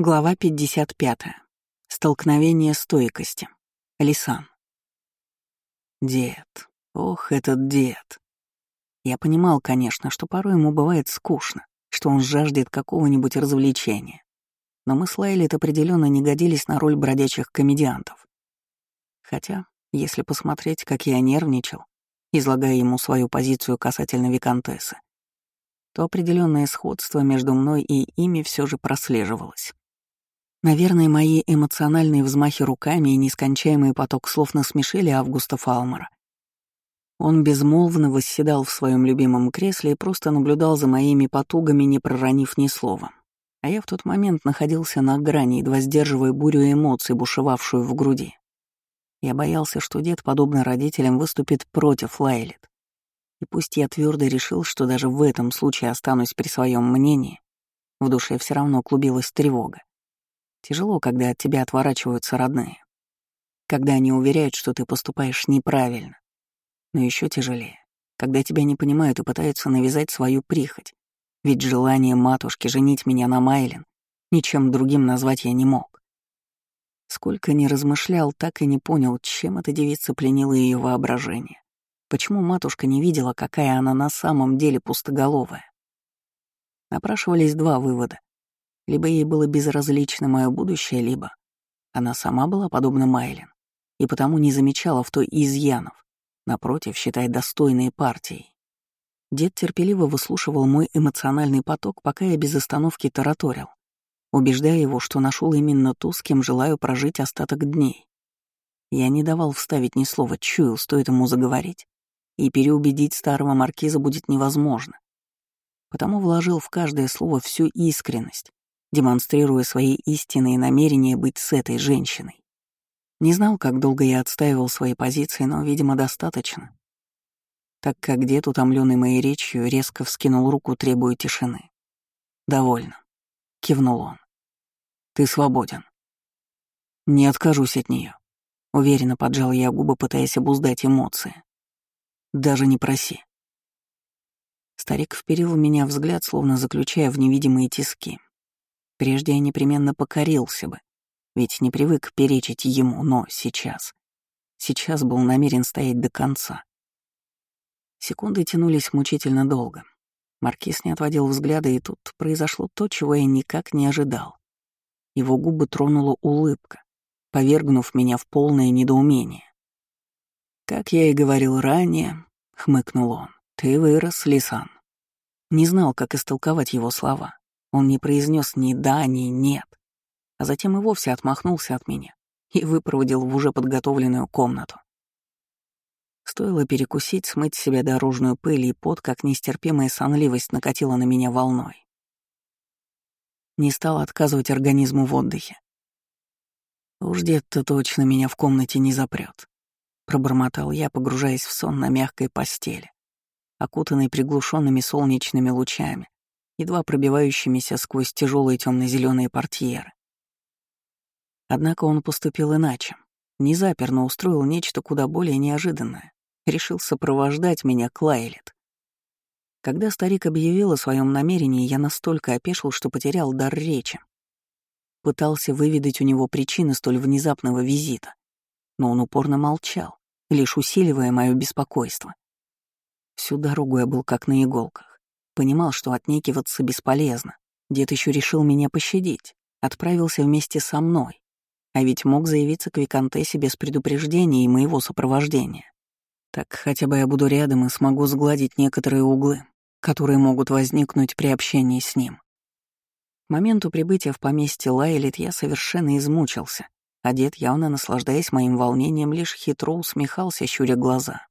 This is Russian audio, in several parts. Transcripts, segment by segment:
Глава 55. Столкновение стойкости. Лисан. Дед. Ох, этот дед. Я понимал, конечно, что порой ему бывает скучно, что он жаждет какого-нибудь развлечения. Но мы с Лайлит определенно не годились на роль бродячих комедиантов. Хотя, если посмотреть, как я нервничал, излагая ему свою позицию касательно Викантессы, то определенное сходство между мной и ими все же прослеживалось. Наверное, мои эмоциональные взмахи руками и нескончаемый поток слов насмешили Августа Фалмера. Он безмолвно восседал в своем любимом кресле и просто наблюдал за моими потугами, не проронив ни слова. А я в тот момент находился на грани, едва сдерживая бурю эмоций, бушевавшую в груди. Я боялся, что дед, подобно родителям, выступит против Лайлет. И пусть я твердо решил, что даже в этом случае останусь при своем мнении, в душе все равно клубилась тревога. Тяжело, когда от тебя отворачиваются родные. Когда они уверяют, что ты поступаешь неправильно. Но еще тяжелее, когда тебя не понимают и пытаются навязать свою прихоть. Ведь желание матушки женить меня на Майлен ничем другим назвать я не мог. Сколько ни размышлял, так и не понял, чем эта девица пленила ее воображение. Почему матушка не видела, какая она на самом деле пустоголовая? Напрашивались два вывода. Либо ей было безразлично мое будущее, либо она сама была подобна Майлен и потому не замечала в той изъянов, напротив, считая достойной партией. Дед терпеливо выслушивал мой эмоциональный поток, пока я без остановки тараторил, убеждая его, что нашел именно ту, с кем желаю прожить остаток дней. Я не давал вставить ни слова, чуял, стоит ему заговорить, и переубедить старого маркиза будет невозможно. Потому вложил в каждое слово всю искренность, демонстрируя свои истинные намерения быть с этой женщиной. Не знал, как долго я отстаивал свои позиции, но, видимо, достаточно. Так как дед, утомленный моей речью, резко вскинул руку, требуя тишины. «Довольно», — кивнул он. «Ты свободен». «Не откажусь от нее. уверенно поджал я губы, пытаясь обуздать эмоции. «Даже не проси». Старик вперил в меня взгляд, словно заключая в невидимые тиски. Прежде я непременно покорился бы, ведь не привык перечить ему, но сейчас... Сейчас был намерен стоять до конца. Секунды тянулись мучительно долго. Маркиз не отводил взгляда, и тут произошло то, чего я никак не ожидал. Его губы тронула улыбка, повергнув меня в полное недоумение. «Как я и говорил ранее», — хмыкнул он, — «ты вырос, Лисан». Не знал, как истолковать его слова. Он не произнес ни «да», ни «нет», а затем и вовсе отмахнулся от меня и выпроводил в уже подготовленную комнату. Стоило перекусить, смыть с себя дорожную пыль и пот, как нестерпимая сонливость накатила на меня волной. Не стал отказывать организму в отдыхе. «Уж дед-то точно меня в комнате не запрет», — пробормотал я, погружаясь в сон на мягкой постели, окутанной приглушенными солнечными лучами, едва пробивающимися сквозь тяжелые темно-зеленые портьеры. Однако он поступил иначе. Не запер, но устроил нечто куда более неожиданное. Решил сопровождать меня к. Когда старик объявил о своем намерении, я настолько опешил, что потерял дар речи. Пытался выведать у него причины столь внезапного визита, но он упорно молчал, лишь усиливая мое беспокойство. Всю дорогу я был как на иголках. Понимал, что отнекиваться бесполезно. Дед еще решил меня пощадить, отправился вместе со мной. А ведь мог заявиться к Викантессе без предупреждения и моего сопровождения. Так хотя бы я буду рядом и смогу сгладить некоторые углы, которые могут возникнуть при общении с ним. К моменту прибытия в поместье Лайлит я совершенно измучился, а дед, явно наслаждаясь моим волнением, лишь хитро усмехался, щуря глаза.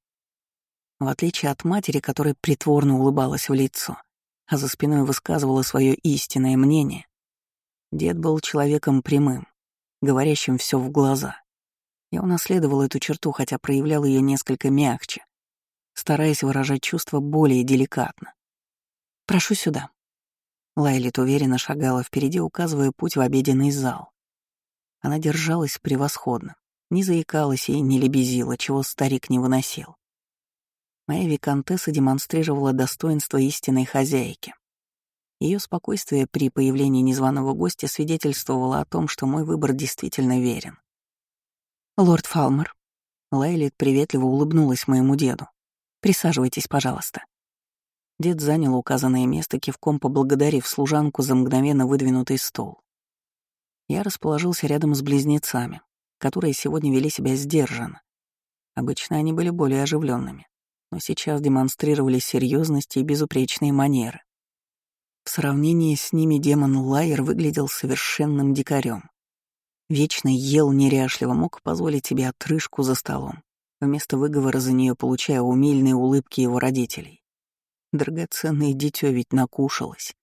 В отличие от матери, которая притворно улыбалась в лицо, а за спиной высказывала свое истинное мнение, дед был человеком прямым, говорящим все в глаза. Я унаследовал эту черту, хотя проявлял ее несколько мягче, стараясь выражать чувства более деликатно. «Прошу сюда». Лайлит уверенно шагала впереди, указывая путь в обеденный зал. Она держалась превосходно, не заикалась и не лебезила, чего старик не выносил. Моя виконтесса демонстрировала достоинство истинной хозяйки. Ее спокойствие при появлении незваного гостя свидетельствовало о том, что мой выбор действительно верен. «Лорд Фалмер», — Лайлит приветливо улыбнулась моему деду. «Присаживайтесь, пожалуйста». Дед занял указанное место, кивком поблагодарив служанку за мгновенно выдвинутый стол. Я расположился рядом с близнецами, которые сегодня вели себя сдержанно. Обычно они были более оживленными, но сейчас демонстрировали серьезность и безупречные манеры. В сравнении с ними демон Лайер выглядел совершенным дикарем. Вечно ел неряшливо, мог позволить себе отрыжку за столом, вместо выговора за нее получая умильные улыбки его родителей. Драгоценное дитё ведь накушалось.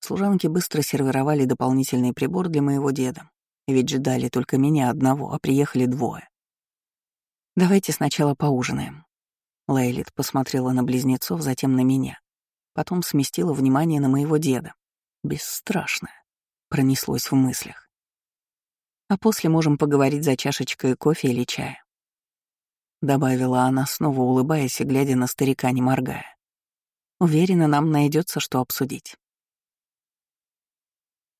Служанки быстро сервировали дополнительный прибор для моего деда, ведь ждали только меня одного, а приехали двое. «Давайте сначала поужинаем». Лейлит посмотрела на близнецов, затем на меня. Потом сместила внимание на моего деда. Бесстрашно. Пронеслось в мыслях. А после можем поговорить за чашечкой кофе или чая. Добавила она, снова улыбаясь и глядя на старика, не моргая. Уверена, нам найдется, что обсудить.